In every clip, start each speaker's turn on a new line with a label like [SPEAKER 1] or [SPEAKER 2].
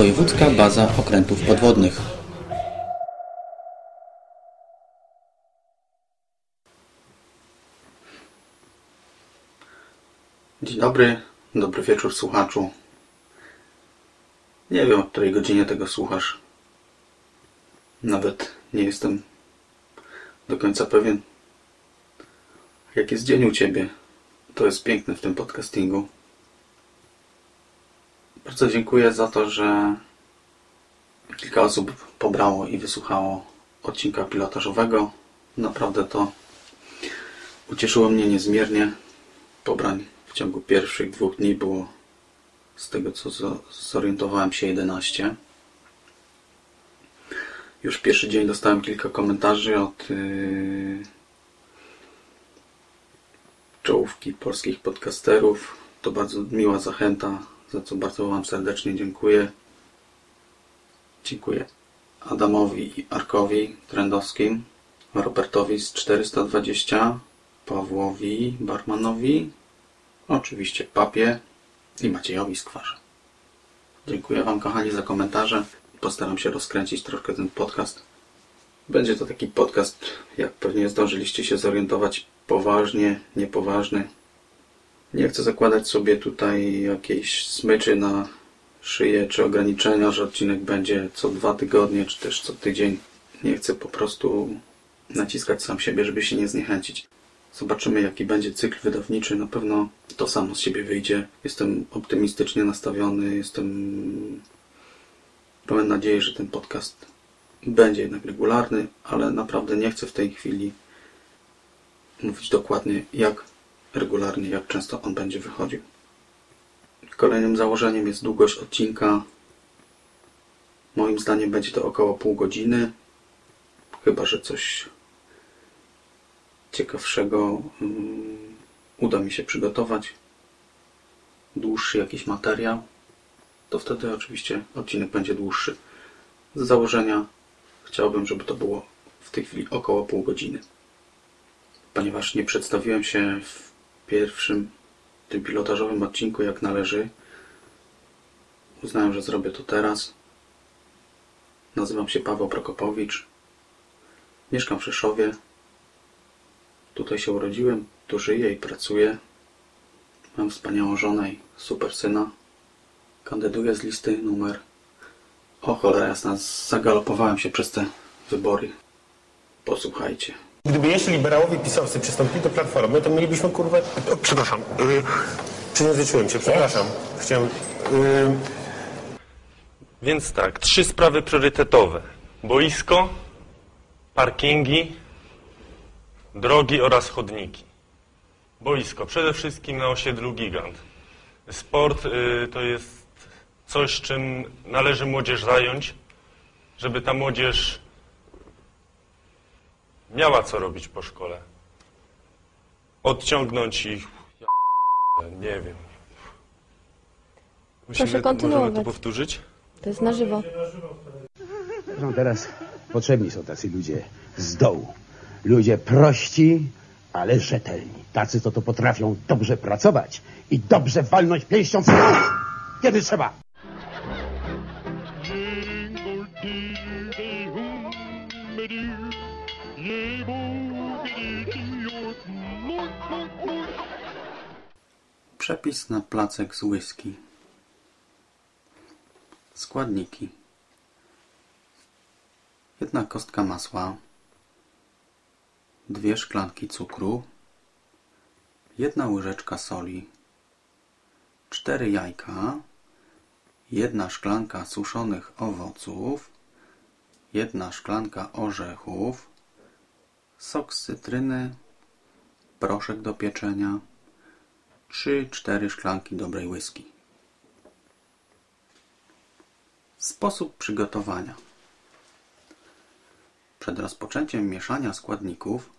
[SPEAKER 1] Wojewódzka Baza Okrętów Podwodnych. Dzień dobry, dobry wieczór słuchaczu. Nie wiem, o której godzinie tego słuchasz. Nawet nie jestem do końca pewien, jak jest dzień u Ciebie. To jest piękne w tym podcastingu. Bardzo dziękuję za to, że kilka osób pobrało i wysłuchało odcinka pilotażowego. Naprawdę to ucieszyło mnie niezmiernie. Pobrań w ciągu pierwszych dwóch dni było z tego co zo- zorientowałem się 11. Już pierwszy dzień dostałem kilka komentarzy od yy, czołówki polskich podcasterów. To bardzo miła zachęta, za co bardzo Wam serdecznie dziękuję. Dziękuję Adamowi i Arkowi Trendowskim, Robertowi z 420, Pawłowi Barmanowi, oczywiście Papie i Maciejowi Skwarze. Dziękuję Wam kochani za komentarze. Postaram się rozkręcić troszkę ten podcast. Będzie to taki podcast, jak pewnie zdążyliście się zorientować, poważnie, niepoważny. Nie chcę zakładać sobie tutaj jakiejś smyczy na szyję czy ograniczenia, że odcinek będzie co dwa tygodnie, czy też co tydzień. Nie chcę po prostu naciskać sam siebie, żeby się nie zniechęcić. Zobaczymy, jaki będzie cykl wydawniczy. Na pewno to samo z siebie wyjdzie. Jestem optymistycznie nastawiony, jestem pełen nadziei, że ten podcast będzie jednak regularny, ale naprawdę nie chcę w tej chwili mówić dokładnie, jak regularnie, jak często on będzie wychodził. Kolejnym założeniem jest długość odcinka. Moim zdaniem będzie to około pół godziny. Chyba, że coś ciekawszego mm, uda mi się przygotować. Dłuższy jakiś materiał. To wtedy oczywiście odcinek będzie dłuższy. Z założenia chciałbym, żeby to było w tej chwili około pół godziny. Ponieważ nie przedstawiłem się w pierwszym tym pilotażowym odcinku jak należy, uznałem, że zrobię to teraz. Nazywam się Paweł Prokopowicz. Mieszkam w Rzeszowie. Tutaj się urodziłem, tu żyję i pracuję. Mam wspaniałą żonę i super syna. Kandyduję z listy numer... O cholera jasna, zagalopowałem się przez te wybory. Posłuchajcie.
[SPEAKER 2] Gdyby jeszcze liberałowie pisowcy przystąpili do Platformy, to mielibyśmy kurwa... O, przepraszam. Yy, przejęzyczyłem się, przepraszam. Chciałem... Yy,
[SPEAKER 3] Więc tak, trzy sprawy priorytetowe. Boisko, parkingi, drogi oraz chodniki. Boisko, przede wszystkim na osiedlu Gigant. Sport y, to jest coś, czym należy młodzież zająć, żeby ta młodzież miała co robić po szkole. Odciągnąć ich, ja, nie wiem. Musimy, możemy
[SPEAKER 4] kontynuować.
[SPEAKER 3] to powtórzyć?
[SPEAKER 4] To jest na żywo.
[SPEAKER 5] No teraz potrzebni są tacy ludzie z dołu. Ludzie prości, ale rzetelni. Tacy, co to potrafią dobrze pracować i dobrze walnąć pięścią w stół, kiedy trzeba.
[SPEAKER 1] Przepis na placek z whisky. Składniki. Jedna kostka masła. Dwie szklanki cukru. Jedna łyżeczka soli. Cztery jajka. Jedna szklanka suszonych owoców. Jedna szklanka orzechów. Sok z cytryny. Proszek do pieczenia. 3-4 szklanki dobrej whisky. Sposób przygotowania. Przed rozpoczęciem mieszania składników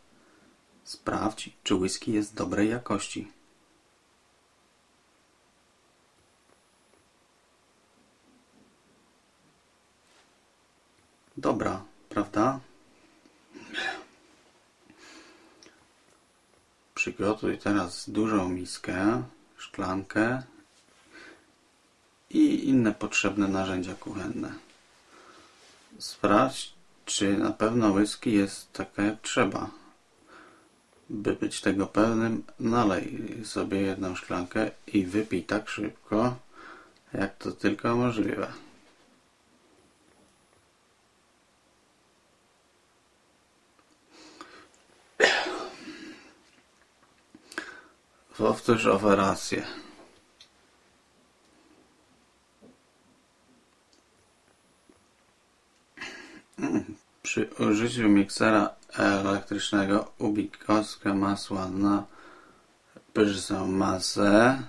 [SPEAKER 1] sprawdź, czy whisky jest dobrej jakości. Dobra, prawda?
[SPEAKER 6] Przygotuj teraz dużą miskę, szklankę i inne potrzebne narzędzia kuchenne. Sprawdź, czy na pewno whisky jest taka jak trzeba. By być tego pewnym, nalej sobie jedną szklankę i wypij tak szybko, jak to tylko możliwe. Powtórz operację. Przy użyciu miksera elektrycznego ubij masła na pyszną masę.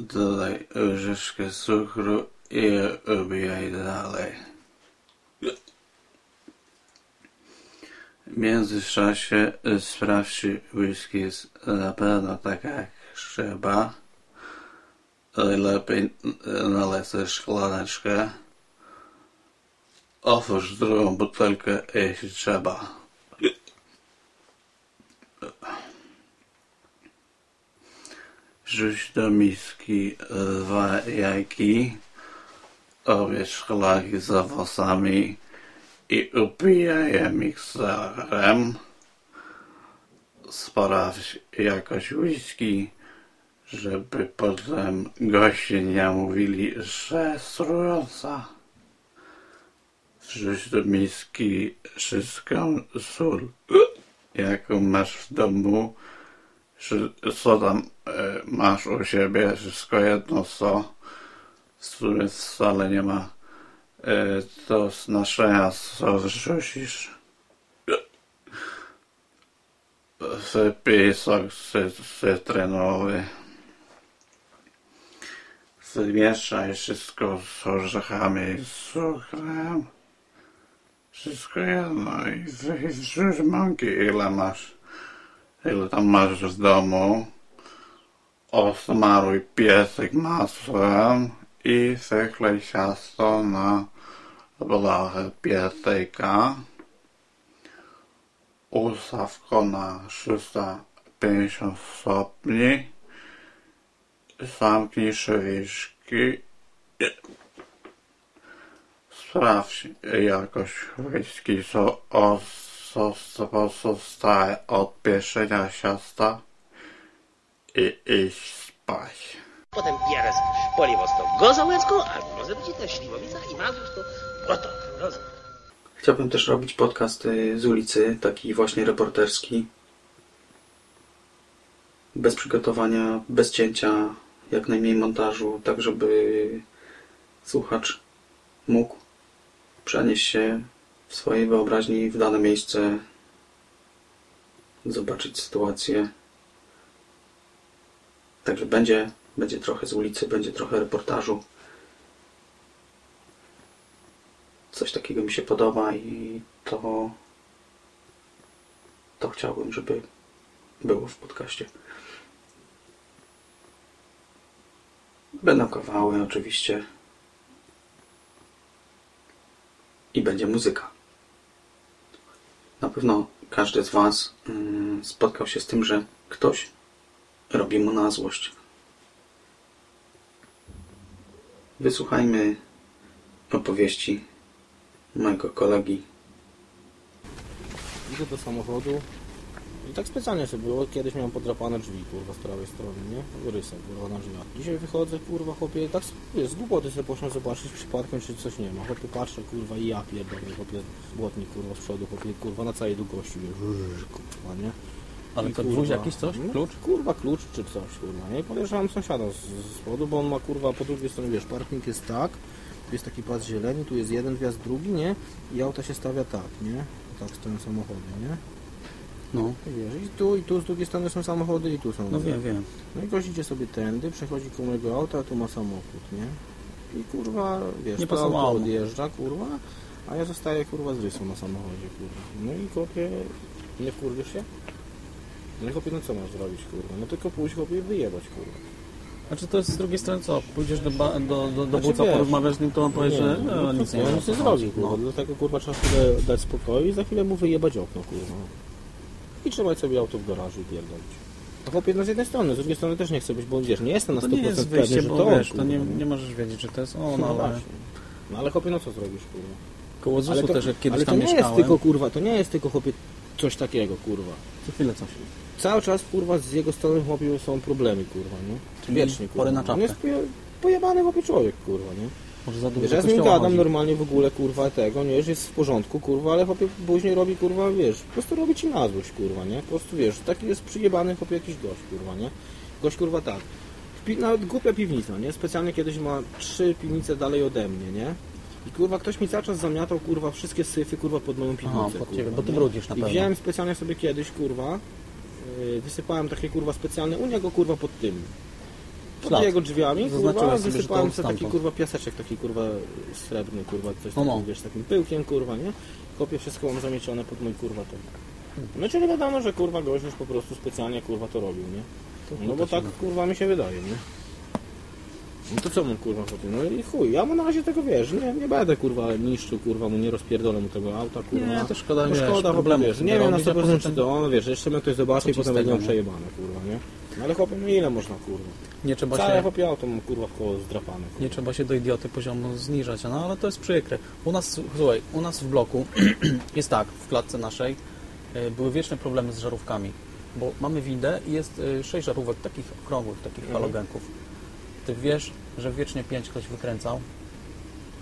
[SPEAKER 6] Dodaj łyżeczkę cukru i ubijaj dalej. Międzyczasie sprawdź, czy whisky jest na pewno taka jak trzeba. Najlepiej nalej sobie szklaneczkę. Otwórz drugą butelkę, jeśli trzeba. Rzuć do miski dwa jajki, obie szklanki z owocami i upijaj je mikserem. Sprawdź jakość whisky, żeby potem goście nie mówili, że strująca. Wrzuć do miski wszystką sól, jaką masz w domu. Co tam e, masz u siebie, wszystko jedno co. W sumie wcale nie ma e, do znaczenia, co wrzucisz. Cy- cytrynowy. Wymieszaj wszystko z orzechami i z cukrem. Wszystko jedno i wrzuć mąki ile masz. Ile tam masz w domu. Osmaruj piecyk masłem i wyklej ciasto na blachę piecyka. Ustaw go na 350 stopni. Zamknij szywiczki. Sprawdź jakość whisky, co, pozostaje od pieszenia ciasta i iść spać.
[SPEAKER 7] Potem gozołecką, albo może być śliwowica i to. Rozumiem.
[SPEAKER 6] Chciałbym też robić podcast y, z ulicy, taki właśnie reporterski. Bez przygotowania, bez cięcia, jak najmniej montażu, tak żeby słuchacz mógł przenieść się w swojej wyobraźni w dane miejsce, zobaczyć sytuację. Także będzie, będzie trochę z ulicy, będzie trochę reportażu. coś takiego mi się podoba i to to chciałbym, żeby było w podcaście. Będą kawały oczywiście i będzie muzyka. Na pewno każdy z Was mm, spotkał się z tym, że ktoś robi mu na złość. Wysłuchajmy opowieści mojego kolegi.
[SPEAKER 8] Idę do samochodu i tak specjalnie sobie było, kiedyś miałem podrapane drzwi, kurwa, z prawej strony, nie? Rysem, kurwa, na drzwiach. Dzisiaj wychodzę, kurwa, chłopie, tak sobie, z głupoty sobie poszłem zobaczyć przypadkiem, czy coś nie ma. Chłopie, patrzę, kurwa, i ja pierdolę, chłopie, błotnik, kurwa, z przodu, chłopie, kurwa, na całej długości, wiesz, kurwa, nie?
[SPEAKER 1] Ale
[SPEAKER 8] kurwa,
[SPEAKER 1] gwóźdź jakiś coś? Klucz?
[SPEAKER 8] Kurwa, klucz czy coś, kurwa, nie? Podejrzewam sąsiada z, z spodu, bo on ma, kurwa, po drugiej stronie, wiesz, parking jest tak, tu jest taki pas zieleni, tu jest jeden wjazd, drugi, nie? I auta się stawia tak, nie? Tak stoją samochody, nie?
[SPEAKER 1] No,
[SPEAKER 8] I wiesz, i tu, i tu z drugiej strony są samochody, i tu są.
[SPEAKER 1] no wiem, wiem.
[SPEAKER 8] No i gość idzie sobie tędy, przechodzi koło mojego auta, a tu ma samochód, nie? I kurwa, wiesz,
[SPEAKER 1] Nie
[SPEAKER 8] to auto odjeżdża, kurwa, a ja zostaję, kurwa, z rysą na samochodzie, kurwa. No i kopie, nie wkurwisz się? No i chłopie, no co masz zrobić, kurwa? No tylko pójść, chłopie, i wyjebać, kurwa.
[SPEAKER 1] Znaczy to jest z drugiej strony co? Pójdziesz do, ba- do, do, do
[SPEAKER 8] Znaczy,
[SPEAKER 1] buca,
[SPEAKER 8] wiesz,
[SPEAKER 1] porozmawiasz z nim, to on powie, że no, nic nie
[SPEAKER 8] no, nic nie zrobi, kurwa. Dlatego, kurwa, trzeba chwilę dać spokoju i za chwilę mu wyjebać okno, kurwa. i trzymać sobie auto w garażu i pierdolić. A chłopie, no z jednej strony, z drugiej strony też nie chcę być, bo wiesz, nie jestem na
[SPEAKER 1] To
[SPEAKER 8] 100%
[SPEAKER 1] nie jest
[SPEAKER 8] pewny,
[SPEAKER 1] wyjście,
[SPEAKER 8] że
[SPEAKER 1] bo
[SPEAKER 8] to on,
[SPEAKER 1] wiesz, to nie,
[SPEAKER 8] kurwa,
[SPEAKER 1] nie możesz wiedzieć, że to jest on,
[SPEAKER 8] No
[SPEAKER 1] ale
[SPEAKER 8] właśnie. No ale chłopie, no co zrobisz, kurwa?
[SPEAKER 1] koło
[SPEAKER 8] Ale
[SPEAKER 1] ZUS-u
[SPEAKER 8] to,
[SPEAKER 1] też jak kiedyś
[SPEAKER 8] ale to
[SPEAKER 1] tam
[SPEAKER 8] nie
[SPEAKER 1] mieszkałem,
[SPEAKER 8] jest tylko, kurwa, to nie jest tylko, chłopie, coś takiego, kurwa.
[SPEAKER 1] co chwilę coś.
[SPEAKER 8] Cały czas, kurwa, z jego strony, chłopie, są problemy, kurwa, nie?
[SPEAKER 1] Czyli
[SPEAKER 8] Wiecznie, kurwa.
[SPEAKER 1] pory na
[SPEAKER 8] On
[SPEAKER 1] czapkę.
[SPEAKER 8] jest poje- pojebany, chłopie, człowiek, kurwa, nie?
[SPEAKER 1] Może za dużo
[SPEAKER 8] Wiesz, ja z nim gadam
[SPEAKER 1] chodzi.
[SPEAKER 8] normalnie w ogóle, kurwa, tego, nie, że jest w porządku, kurwa, ale chłopie później robi, kurwa, wiesz, po prostu robi ci na złość, kurwa, nie? Po prostu, wiesz, taki jest przyjebany, chłopie, jakiś gość, kurwa, nie? Gość, kurwa, tak. Pi nawet głupia piwnica, nie? Specjalnie kiedyś ma trzy piwnice dalej ode mnie, nie? I kurwa, ktoś mi cały czas zamiatał, kurwa, wszystkie syfy, kurwa, pod moją piwnicę,
[SPEAKER 1] Aha, pod
[SPEAKER 8] kurwa,
[SPEAKER 1] ciebie, bo ty brudzisz na
[SPEAKER 8] I
[SPEAKER 1] pewno.
[SPEAKER 8] wziąłem specjalnie sobie kiedyś, kurwa, wysypałem takie, kurwa, specjalne u niego, kurwa, pod tym. Pod
[SPEAKER 1] Ślad.
[SPEAKER 8] jego drzwiami, kurwa,
[SPEAKER 1] sobie,
[SPEAKER 8] wysypałem sobie taki, kurwa, piaseczek, taki, kurwa, srebrny, kurwa, coś
[SPEAKER 1] No,
[SPEAKER 8] takiego,
[SPEAKER 1] no.
[SPEAKER 8] wiesz, takim pyłkiem, kurwa, nie? Kopię wszystko mam zamiecione pod mój, kurwa, ten. No czyli wiadomo, że, kurwa, gość już po prostu specjalnie, kurwa, to robił, nie? No bo tak, kurwa, mi się wydaje, nie? No to co mu kurwa chodzi? No i chuj, ja mu na razie tego wiesz, nie, nie będę kurwa niszczył, kurwa mu nie rozpierdolę mu tego auta, kurwa.
[SPEAKER 1] Nie, to szkoda,
[SPEAKER 8] no
[SPEAKER 1] wiesz,
[SPEAKER 8] szkoda
[SPEAKER 1] problemów
[SPEAKER 8] wiesz, nie wiem na
[SPEAKER 1] robić, a
[SPEAKER 8] 100%
[SPEAKER 1] poza
[SPEAKER 8] czy
[SPEAKER 1] tym-
[SPEAKER 8] to on, wiesz, jeszcze mnie ktoś zobaczy
[SPEAKER 1] Co
[SPEAKER 8] i potem miał
[SPEAKER 1] nie?
[SPEAKER 8] przejebane, kurwa, nie? No ale chłopie, no ile można, kurwa?
[SPEAKER 1] Nie trzeba
[SPEAKER 8] Całe
[SPEAKER 1] się...
[SPEAKER 8] chłopie auto mam, kurwa, w koło zdrapane, kurwa.
[SPEAKER 1] Nie trzeba się do idioty poziomu zniżać, no ale to jest przykre. U nas, słuchaj, u nas w bloku jest tak, w klatce naszej e, były wieczne problemy z żarówkami, bo mamy windę i jest e, sześć żarówek takich okrągłych, takich
[SPEAKER 8] Mhm.
[SPEAKER 1] halogenków. Ty wiesz, że wiecznie pięć ktoś wykręcał,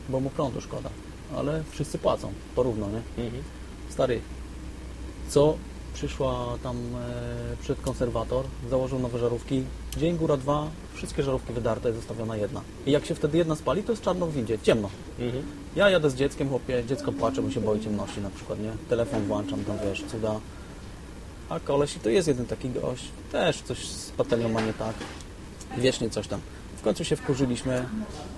[SPEAKER 1] bo mu prądu szkoda, ale wszyscy płacą, porówno, nie?
[SPEAKER 8] Mhm.
[SPEAKER 1] Stary, co przyszła tam e, przed konserwator, założył nowe żarówki, dzień góra dwa, wszystkie żarówki wydarte, zostawiona jedna. I jak się wtedy jedna spali, to jest czarno w windzie, ciemno.
[SPEAKER 8] Mhm.
[SPEAKER 1] Ja jadę z dzieckiem, chłopie, dziecko płacze, bo się boi ciemności na przykład, nie? Telefon włączam, tam wiesz, cuda. A koleś, i to jest jeden taki gość, też coś z patelnią ma nie tak, wiecznie coś tam. W końcu się wkurzyliśmy,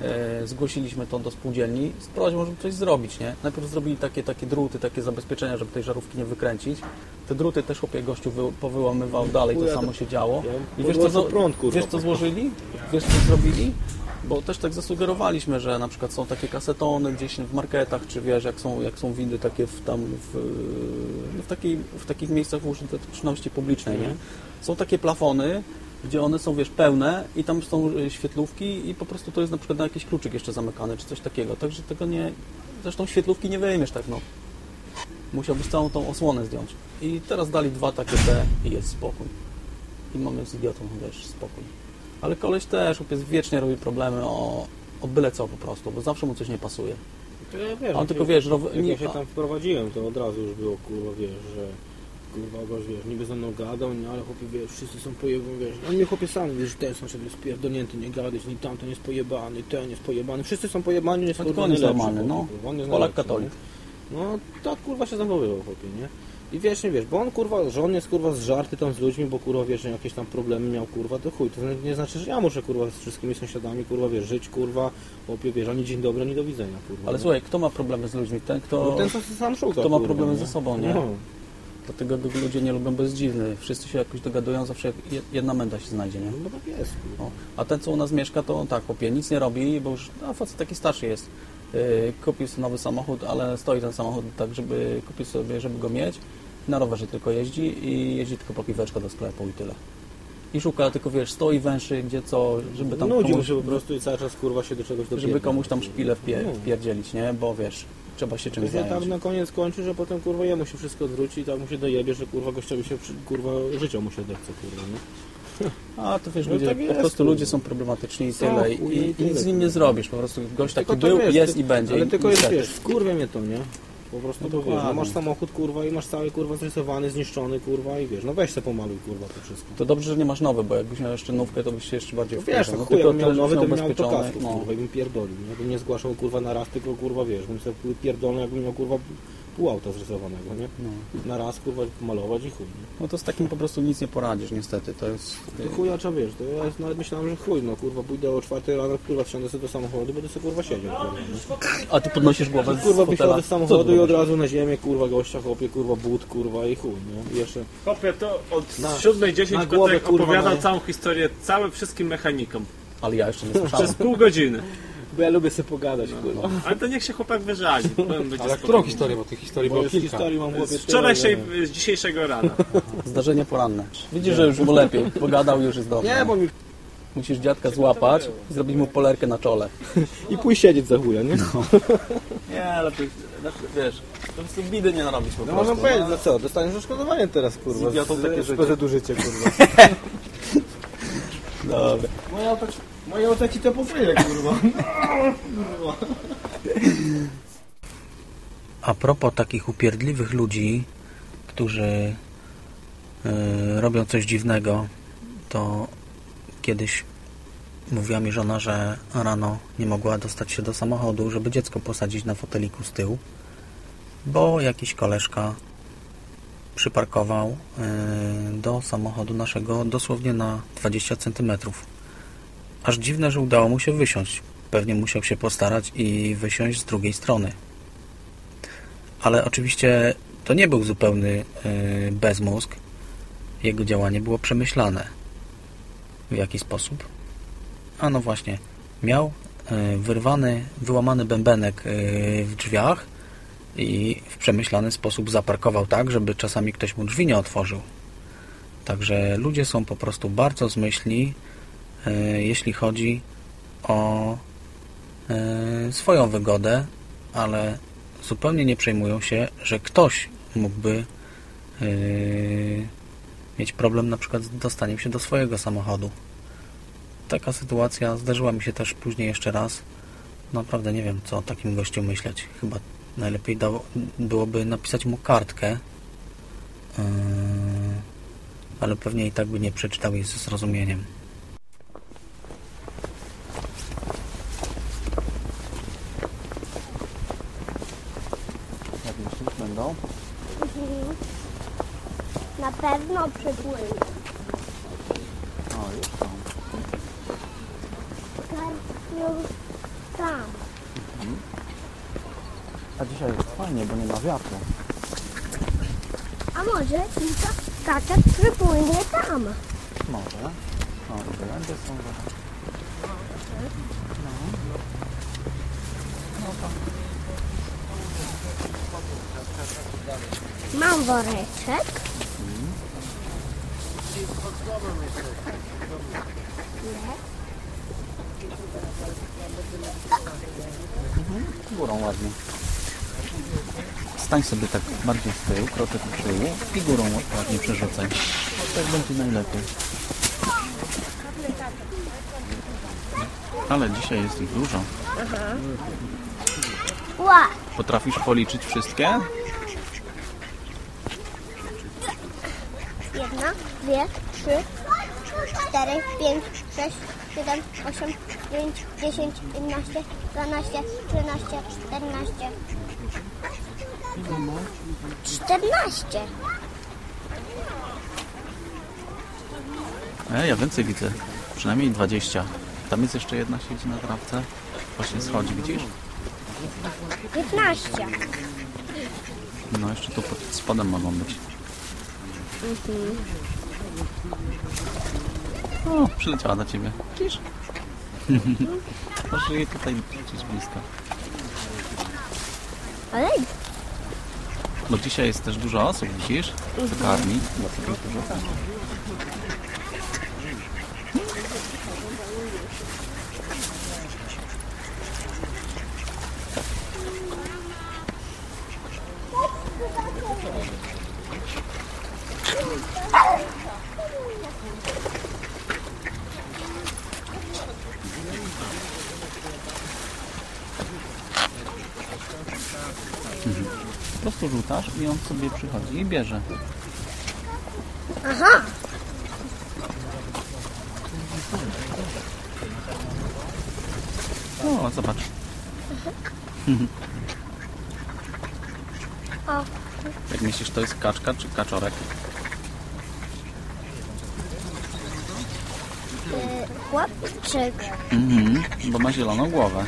[SPEAKER 1] e, zgłosiliśmy to do spółdzielni z prośbą, żeby coś zrobić, nie? Najpierw zrobili takie, takie druty, takie zabezpieczenia, żeby tej żarówki nie wykręcić. Te druty też chłopie gościu wy, powyłamywał dalej, to samo się działo. I wiesz co,
[SPEAKER 8] prąd,
[SPEAKER 1] wiesz co złożyli? Wiesz co zrobili? Bo też tak zasugerowaliśmy, że na przykład są takie kasetony gdzieś w marketach, czy wiesz, jak są, jak są windy takie w, tam w, no w, takiej, w takich miejscach użyteczności publicznej, nie? Są takie plafony, gdzie one są, wiesz, pełne i tam są y, świetlówki i po prostu to jest na przykład na jakiś kluczyk jeszcze zamykany, czy coś takiego. Także tego nie... Zresztą świetlówki nie wyjmiesz tak, no. Musiałbyś całą tą osłonę zdjąć. I teraz dali dwa takie te i jest spokój. I mamy z idiotą, wiesz, spokój. Ale koleś też, chłopiec wiecznie robi problemy o, o byle co po prostu, bo zawsze mu coś nie pasuje.
[SPEAKER 8] Ja wiesz,
[SPEAKER 1] On tylko, wiesz, row-
[SPEAKER 8] jak
[SPEAKER 1] nie-
[SPEAKER 8] ja się tam wprowadziłem, to od razu już było, kurwa, wiesz, że kurwa gość, wiesz, niby ze mną gadał, nie, ale chłopie, wiesz, wszyscy są pojebani, wiesz, on mnie chłopie sam, wiesz, ten sąsiad jest pierdolnięty, nie gadać, ni tamten jest pojebany, ten jest pojebany, wszyscy są pojebani, jest
[SPEAKER 1] No,
[SPEAKER 8] kurwa
[SPEAKER 1] on jest normalny, no.
[SPEAKER 8] on jest
[SPEAKER 1] Polak
[SPEAKER 8] najlepszy,
[SPEAKER 1] katolik.
[SPEAKER 8] No, tak kurwa się zachowywał, chłopie, nie? I wiesz, nie wiesz, bo on kurwa, że on jest kurwa z żarty tam z ludźmi, bo kurwa wiesz, że jakieś tam problemy miał kurwa, to chuj, to nie znaczy, że ja muszę kurwa z wszystkimi sąsiadami kurwa wiesz, żyć kurwa, chłopie wiesz, oni dzień dobry, nie do widzenia kurwa.
[SPEAKER 1] Ale
[SPEAKER 8] nie?
[SPEAKER 1] słuchaj, kto ma problemy z ludźmi? Ten, kto,
[SPEAKER 8] No ten co sam szuka.
[SPEAKER 1] kto ma
[SPEAKER 8] kurwa,
[SPEAKER 1] problemy
[SPEAKER 8] nie?
[SPEAKER 1] ze sobą, nie?
[SPEAKER 8] No.
[SPEAKER 1] Dlatego go ludzie nie lubią, bo jest dziwny. Wszyscy się jakoś dogadują, zawsze je- jedna menda się znajdzie, nie?
[SPEAKER 8] No tak jest, kurwa.
[SPEAKER 1] O. A ten, co u nas mieszka, to tak, chłopie, nic nie robi, bo już, a facet taki starszy jest. Yy, kupił sobie nowy samochód, ale stoi ten samochód tak, żeby kupić sobie, żeby go mieć. Na rowerze tylko jeździ i jeździ tylko po piweczkę do sklepu i tyle. I szuka, tylko wiesz, stoi węszy, gdzie co, żeby tam
[SPEAKER 8] Nudził
[SPEAKER 1] komuś,
[SPEAKER 8] się po prostu i cały czas kurwa się do czegoś dopiero.
[SPEAKER 1] żeby komuś tam szpilę wpie,
[SPEAKER 8] No.
[SPEAKER 1] wpierdzielić, nie? Bo wiesz, trzeba się czymś zająć.
[SPEAKER 8] tak na koniec kończy, że potem kurwa jemu się wszystko odwróci i tak mu się dojebie, że kurwa gościowi się kurwa życia mu się odechce kurwa, nie?
[SPEAKER 1] A to wiesz,
[SPEAKER 8] No
[SPEAKER 1] ludzie,
[SPEAKER 8] tak
[SPEAKER 1] po
[SPEAKER 8] jest,
[SPEAKER 1] prostu ludzie są problematyczni i
[SPEAKER 8] Są,
[SPEAKER 1] tyle. I, i, nic z nim nie zrobisz. Po prostu gość taki
[SPEAKER 8] to
[SPEAKER 1] był, jest
[SPEAKER 8] ty-
[SPEAKER 1] i będzie.
[SPEAKER 8] Ale
[SPEAKER 1] i
[SPEAKER 8] tylko jest, wiesz, wkurwia mnie to, nie? Po prostu
[SPEAKER 1] No
[SPEAKER 8] to wiesz, no masz samochód kurwa i masz cały kurwa zrysowany, zniszczony kurwa i wiesz, no weź se pomaluj kurwa to wszystko.
[SPEAKER 1] To dobrze, że nie masz nowy, bo jakbyś miał jeszcze nówkę, to byś się jeszcze bardziej
[SPEAKER 8] To wiesz, no chuj, jakbym miał nowy, to bym miał to kasko,
[SPEAKER 1] no.
[SPEAKER 8] kurwa, i bym pierdolił, nie? Bym nie zgłaszał kurwa na raz, tylko kurwa wiesz, bym sobie pierdolny, jakbym miał kurwa pół auta zrysowanego, nie?
[SPEAKER 1] No.
[SPEAKER 8] Na raz kurwa malować i chuj, nie?
[SPEAKER 1] no to z takim po prostu nic nie poradzisz, niestety. To jest...
[SPEAKER 8] To chuja trzeba wiesz, to ja nawet myślałem, że chuj, no kurwa, pójdę o czwartej rano, kurwa, wsiądę sobie do samochodu, będę sobie kurwa siedział, kurwa?
[SPEAKER 1] A ty podnosisz głowę z
[SPEAKER 8] Kurwa, wysiądę z samochodu i od razu na ziemię, kurwa, gościa, chłopie, kurwa, but, kurwa i chuj, nie? I jeszcze...
[SPEAKER 9] To od
[SPEAKER 8] Na-
[SPEAKER 9] 7.10
[SPEAKER 8] na głowę,
[SPEAKER 9] Piotrek
[SPEAKER 8] kurwa,
[SPEAKER 9] opowiadał
[SPEAKER 8] no.
[SPEAKER 9] całą historię, całe wszystkim mechanikom.
[SPEAKER 1] Ale ja jeszcze nie słyszałem.
[SPEAKER 9] Przez pół godziny.
[SPEAKER 8] Bo ja lubię sobie pogadać, kurwa.
[SPEAKER 9] Ale to niech się chłopak wyżali.
[SPEAKER 10] Ale którą historię, bo tych historii
[SPEAKER 8] Bo
[SPEAKER 10] było
[SPEAKER 8] już
[SPEAKER 10] kilka.
[SPEAKER 8] historii mam w głowie
[SPEAKER 9] Z wczorajszej, z dzisiejszego rana.
[SPEAKER 1] Zdarzenie poranne. Widzisz, że już mu lepiej. Pogadał, już jest dobrze.
[SPEAKER 8] Nie, bo mi...
[SPEAKER 1] Musisz dziadka złapać i zrobić mu polerkę na czole.
[SPEAKER 8] I pójść siedzieć za chuja, nie?
[SPEAKER 1] Nie, ale to, znaczy, wiesz, to jest bidy nie narobić po
[SPEAKER 8] No
[SPEAKER 1] prostu.
[SPEAKER 8] można powiedzieć, no co, dostaniesz odszkodowanie teraz, kurwa.
[SPEAKER 1] Z idiotą
[SPEAKER 8] z-
[SPEAKER 1] takie
[SPEAKER 8] z
[SPEAKER 1] życie.
[SPEAKER 8] PZU życie, kurwa.
[SPEAKER 1] Dobra.
[SPEAKER 8] Moje auto, moje auto ci to pokryje, kurwa.
[SPEAKER 6] A propos takich upierdliwych ludzi, którzy y, robią coś dziwnego, to kiedyś mówiła mi żona, że rano nie mogła dostać się do samochodu, żeby dziecko posadzić na foteliku z tyłu, bo jakiś koleżka przyparkował y, do samochodu naszego dosłownie na 20 centymetrów. Aż dziwne, że udało mu się wysiąść. Pewnie musiał się postarać i wysiąść z drugiej strony ale oczywiście to nie był zupełny yy, bezmózg. Jego działanie było przemyślane. W jaki sposób? A no właśnie, miał yy, wyrwany, wyłamany bębenek yy, w drzwiach i w przemyślany sposób zaparkował tak, żeby czasami ktoś mu drzwi nie otworzył. Także ludzie są po prostu bardzo zmyślni, jeśli chodzi o yy, swoją wygodę, ale zupełnie nie przejmują się, że ktoś mógłby yy, mieć problem na przykład z dostaniem się do swojego samochodu. Taka sytuacja zdarzyła mi się też później jeszcze raz. Naprawdę nie wiem, co o takim gościu myśleć. Chyba najlepiej dało, byłoby napisać mu kartkę, ale pewnie i tak by nie przeczytał jej ze zrozumieniem.
[SPEAKER 1] Jak myślisz, będą?
[SPEAKER 11] Na pewno przypłynie.
[SPEAKER 1] O, już są.
[SPEAKER 11] Tam.
[SPEAKER 1] A dzisiaj jest fajnie, bo nie ma wiatru.
[SPEAKER 11] A może tylko kaczek przypłynie tam.
[SPEAKER 1] Może. O, gołębie są.
[SPEAKER 11] Mam woreczek.
[SPEAKER 1] Górą ładnie. Stań sobie tak bardziej z tyłu, kroczek do tyłu i górą ładnie przerzucaj. Tak będzie najlepiej. Ale dzisiaj jest ich dużo. Potrafisz policzyć wszystkie?
[SPEAKER 11] Jedna, dwie, trzy, cztery, pięć, sześć, siedem, osiem, dziewięć, dziesięć, jedenaście, dwanaście, trzynaście, czternaście. Czternaście.
[SPEAKER 1] E, ja więcej widzę. Przynajmniej 20. Tam jest jeszcze jedna siedzi na trawce. Właśnie schodzi, widzisz?
[SPEAKER 11] Piętnaście.
[SPEAKER 1] No jeszcze tu pod spodem mogą być. O, przyleciała do ciebie. Widzisz? Może tutaj gdzieś blisko.
[SPEAKER 11] Ale
[SPEAKER 1] Bo dzisiaj jest też dużo osób, widzisz? Co karmi. Dlatego jest dużo tak. Po prostu on sobie przychodzi i bierze.
[SPEAKER 11] Aha.
[SPEAKER 1] O, zobacz.
[SPEAKER 11] O,
[SPEAKER 1] Jak myślisz, to jest kaczka czy kaczorek?
[SPEAKER 11] y, chłopczyk.
[SPEAKER 1] Mhm, bo ma zieloną głowę.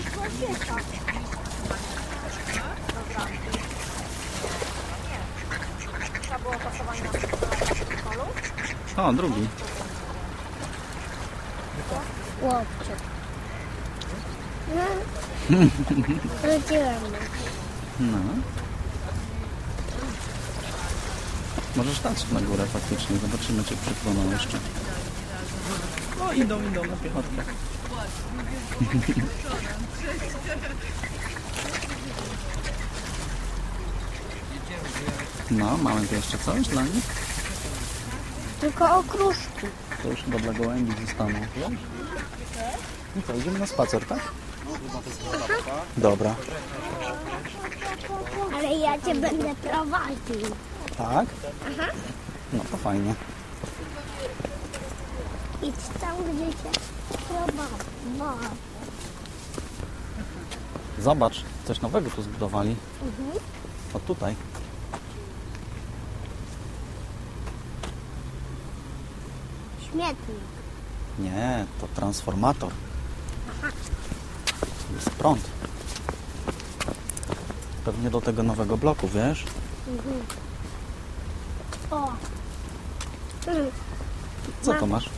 [SPEAKER 1] O, drugi.
[SPEAKER 11] Chłopczyk. Wróciłem.
[SPEAKER 1] No. Możesz stać na górę faktycznie, zobaczymy cię przypłoną jeszcze. O, idą, idą na piechotkę. No, mamy tu jeszcze coś dla nich?
[SPEAKER 11] Tylko okruszki.
[SPEAKER 1] To już chyba dla gołębi zostaną, wiesz? No to idziemy na spacer, tak? Dobra.
[SPEAKER 11] Ale ja cię będę prowadził.
[SPEAKER 1] Tak?
[SPEAKER 11] Aha.
[SPEAKER 1] No to fajnie.
[SPEAKER 11] Idź tam, gdzie cię prowadzę.
[SPEAKER 1] Zobacz, coś nowego tu zbudowali.
[SPEAKER 11] Mhm.
[SPEAKER 1] O tutaj.
[SPEAKER 11] Śmietnik.
[SPEAKER 1] Nie, to transformator. Jest prąd. Pewnie do tego nowego bloku, wiesz?
[SPEAKER 11] Mhm. O.
[SPEAKER 1] Co to masz?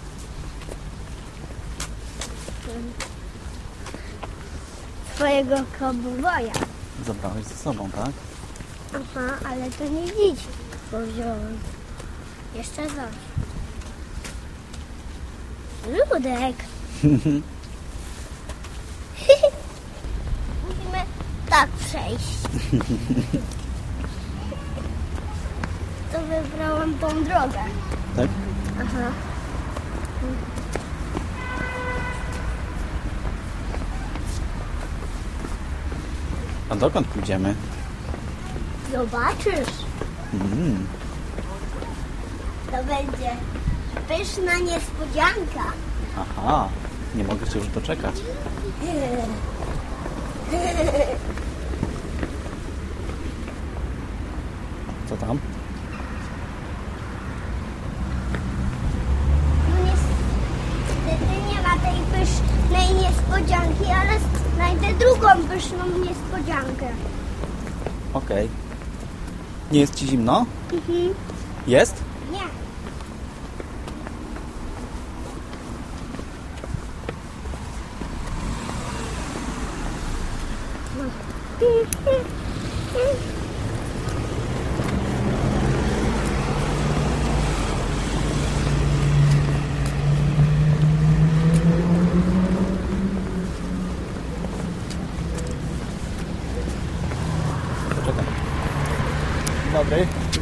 [SPEAKER 11] Twojego kobwoja.
[SPEAKER 1] Zabrałeś ze sobą, tak?
[SPEAKER 11] Aha, ale to nie dziś, bo wziąłem. Jeszcze coś. Ludek. Musimy tak przejść. To wybrałam tą drogę.
[SPEAKER 1] Tak?
[SPEAKER 11] Aha.
[SPEAKER 1] A dokąd pójdziemy?
[SPEAKER 11] Zobaczysz.
[SPEAKER 1] Mm,
[SPEAKER 11] To będzie pyszna niespodzianka.
[SPEAKER 1] aha, nie mogę się już doczekać. Co tam?
[SPEAKER 11] No niestety nie ma tej pysznej niespodzianki, ale znajdę drugą pyszną niespodziankę.
[SPEAKER 1] Okej. Nie jest ci zimno?
[SPEAKER 11] Mhm.
[SPEAKER 1] Jest?
[SPEAKER 11] Nie.
[SPEAKER 1] Dobry.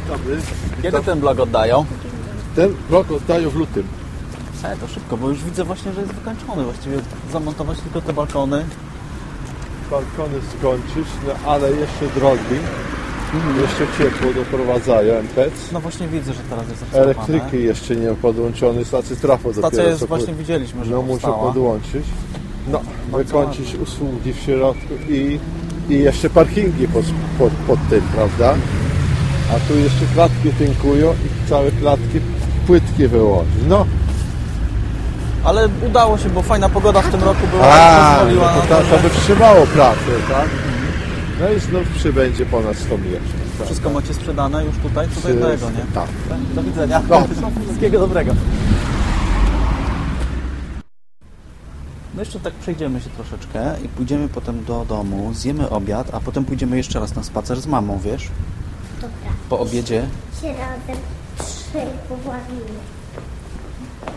[SPEAKER 10] Dobry.
[SPEAKER 1] Kiedy ten blok oddają?
[SPEAKER 10] Ten blok oddają w lutym.
[SPEAKER 1] E, to szybko, bo już widzę właśnie, że jest wykończony. Właściwie zamontować tylko te balkony.
[SPEAKER 10] Balkony skończyć, no ale jeszcze drogi. Jeszcze ciepło doprowadzają MPEC.
[SPEAKER 1] No właśnie widzę, że teraz jest.
[SPEAKER 10] Elektryki jeszcze nie podłączony, stacji trafo
[SPEAKER 1] Stacja
[SPEAKER 10] dopiero
[SPEAKER 1] jest, właśnie widzieliśmy, że
[SPEAKER 10] No muszę podłączyć. No,
[SPEAKER 1] Bardzo
[SPEAKER 10] wykończyć usługi w środku i, i jeszcze parkingi pod, pod, pod tym, prawda? A tu jeszcze klatki tynkują i całe klatki płytki wyłożyć. No,
[SPEAKER 1] Ale udało się, bo fajna pogoda w tym roku była.
[SPEAKER 10] a,
[SPEAKER 1] pozwoliła
[SPEAKER 10] no to,
[SPEAKER 1] to,
[SPEAKER 10] to, by wstrzymało pracę, tak? No i znów przybędzie ponad 100 mieszkań. tak.
[SPEAKER 1] wszystko macie sprzedane już tutaj, co do jednego, nie?
[SPEAKER 10] Tak.
[SPEAKER 1] Do widzenia.
[SPEAKER 10] No.
[SPEAKER 1] Wszystkiego dobrego. No jeszcze tak przejdziemy się troszeczkę i pójdziemy potem do domu, zjemy obiad, a potem pójdziemy jeszcze raz na spacer z mamą, wiesz?
[SPEAKER 11] Dobra.
[SPEAKER 1] Po obiedzie,
[SPEAKER 11] Się razem trzy.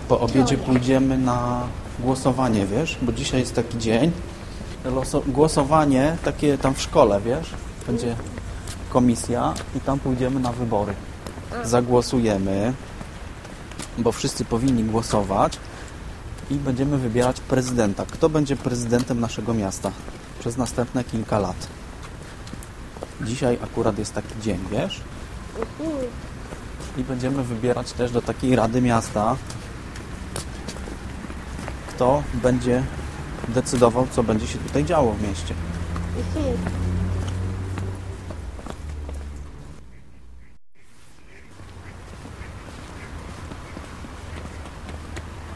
[SPEAKER 1] Po obiedzie pójdziemy na głosowanie, wiesz? Bo dzisiaj jest taki dzień. Loso głosowanie takie tam w szkole, wiesz? Będzie komisja i tam pójdziemy na wybory. Zagłosujemy, bo wszyscy powinni głosować i będziemy wybierać prezydenta. Kto będzie prezydentem naszego miasta przez następne kilka lat. Dzisiaj akurat jest taki dzień, wiesz? I będziemy wybierać też do takiej Rady Miasta, kto będzie decydował, co będzie się tutaj działo w mieście.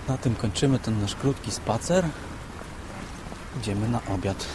[SPEAKER 1] Na tym kończymy ten nasz krótki spacer. Idziemy na obiad.